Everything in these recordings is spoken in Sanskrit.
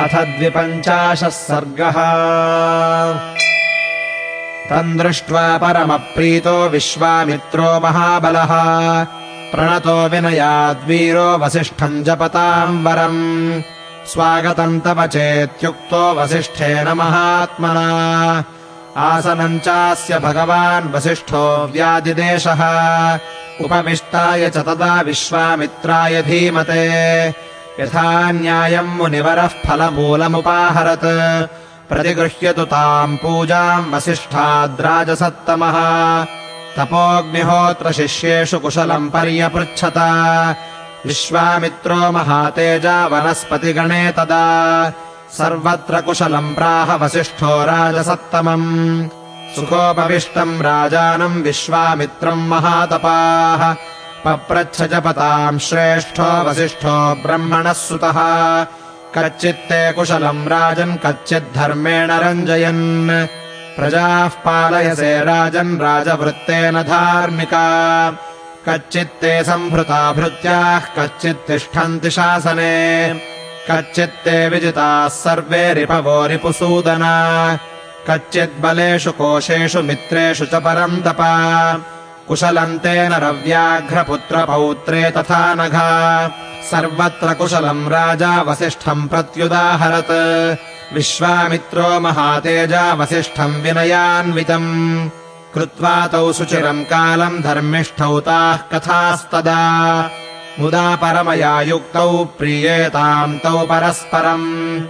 अथ द्विपञ्चाशः सर्गः। तम् दृष्ट्वा परमप्रीतो विश्वामित्रो महाबलः। प्रणतो विनयाद्वीरो वसिष्ठम् जपताम् वरम् स्वागतम् तव चेत्युक्तो वसिष्ठेन महात्मना। आसनम् चास्य भगवान् वसिष्ठो व्यादिदेशः उपविष्टाय च तदा विश्वामित्राय धीमते यथा न्यायम् मुनिवरः फलमूलमुपाहरत्। प्रतिगृह्यतु ताम् पूजाम् वसिष्ठाद्राजसत्तमः। तपोऽग्निहोत्रशिष्येषु कुशलम् पर्यपृच्छत। विश्वामित्रो महातेजा वनस्पतिगणे तदा। सर्वत्र कुशलम् प्राह वसिष्ठो राजसत्तमम्। सुखोपविष्टम् राजानम् विश्वामित्रम् महातपाः पप्रच्छ जपताम् श्रेष्ठो वसिष्ठो ब्रह्मणः सुतः। कच्चित्ते कुशलम् राजन् कच्चिद्धर्मेण रञ्जयन्। प्रजाः पालयसे राजन् राजवृत्तेन धार्मिका। कच्चित्ते सम्भृता भृत्याः कच्चित् तिष्ठन्ति शासने। कच्चित्ते विजिताः सर्वे रिपवो रिपुसूदना। कच्चिद्बलेषु कोशेषु मित्रेषु च परम् तपा कुशलम् तेन रव्याघ्रपुत्रपौत्रे तथा नघा। सर्वत्र कुशलम् राजा वसिष्ठम् प्रत्युदाहरत्। विश्वामित्रो महातेजा वसिष्ठम् विनयान्वितम्। कृत्वा तौ सुचिरम् कालम् धर्मिष्ठौ ताः कथास्तदा। मुदा परमया युक्तौ प्रीयेताम् तौ परस्परम्।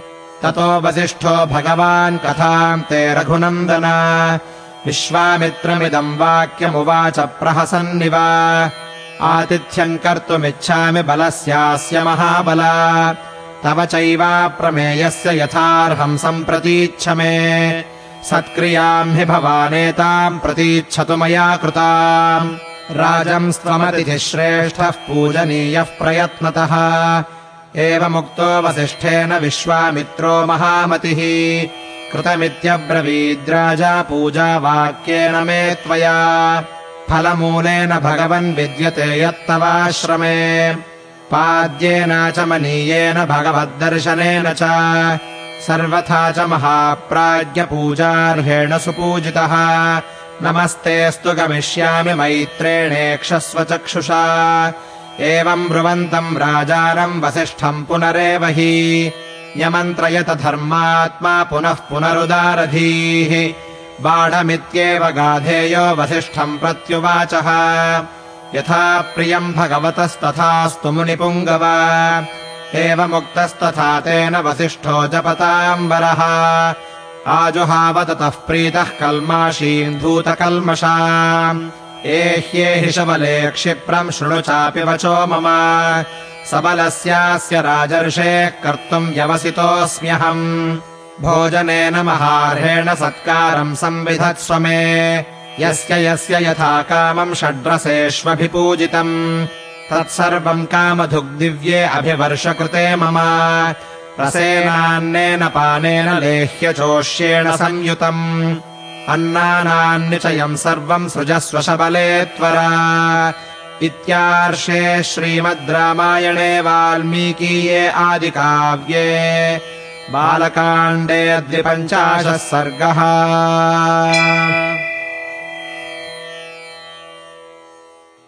ततो वसिष्ठो भगवान् कथाम् ते रघुनन्दन विश्वामित्रमिदम् वाक्यमुवाच प्रहसन्निव। आतिथ्यम् कर्तुमिच्छामि बलस्यास्य महाबला। तव चैवाप्रमेयस्य यथार्हम् सम्प्रतीच्छ मे। सत्क्रियाम् हि भवानेताम् प्रतीच्छतु मया कृताम्। राजंस्त्वमतिथिः श्रेष्ठः पूजनीयः प्रयत्नतः। एवमुक्तो वसिष्ठेन विश्वामित्रो महामतिः कृतमित्यब्रवीद्राजा पूजावाक्येन मे त्वया। फलमूलेन भगवन् विद्यते यत्तवाश्रमे। पाद्येन च मनीयेन भगवद्दर्शनेन च। सर्वथा च महाप्राज्ञपूजार्हेण सुपूजितः। नमस्तेऽस्तु गमिष्यामि मैत्रेणेक्षस्व चक्षुषा। एवम् ब्रुवन्तम् राजानम् वसिष्ठम् पुनरेव हि न्यमन्त्रयत धर्मात्मा पुनः पुनरुदारधीः। बाढमित्येव गाधेयो वसिष्ठम् प्रत्युवाचः। यथा प्रियम् भगवतस्तथास्तु मुनिपुङ्गव। एवमुक्तस्तथा तेन वसिष्ठो जपताम् वरः आजुहावततः प्रीतः कल्माशीम् धूतकल्मषा एह्येहि शबले क्षिप्रम् शृणु चापि वचो मम। सबलस्यास्य राजर्षेः कर्तुम् व्यवसितोऽस्म्यहम्। भोजनेन महार्हेण सत्कारम् संविधत्स्व मे। यस्य यस्य यथा कामम् षड्रसेष्वभिपूजितम्। तत्सर्वम् कामधुग्दिव्ये अभिवर्षकृते मम। रसेनान्नेन पानेन लेह्य चोष्येण संयुतम् अन्नानान्निचयम् सर्वम् सृजस्व शबले त्वरा इत्यार्षे श्रीमद् रामायणे वाल्मीकीये आदिकाव्ये। बालकाण्डे द्विपञ्चाशः सर्गः